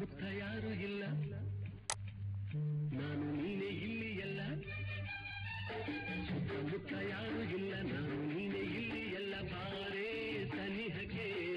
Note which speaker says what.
Speaker 1: ಸುತ್ತಮುತ್ತ ಯಾರು ಇಲ್ಲ. ನಾನು ನೀನೇ ಇಲ್ಲಿ ಎಲ್ಲ. ಸುತ್ತಮುತ್ತ ಯಾರು ಇಲ್ಲ. ನಾನು ನೀನೇ ಇಲ್ಲಿ ಎಲ್ಲ. ಬಾರೇ ಸನಿಹಕ್ಕೆ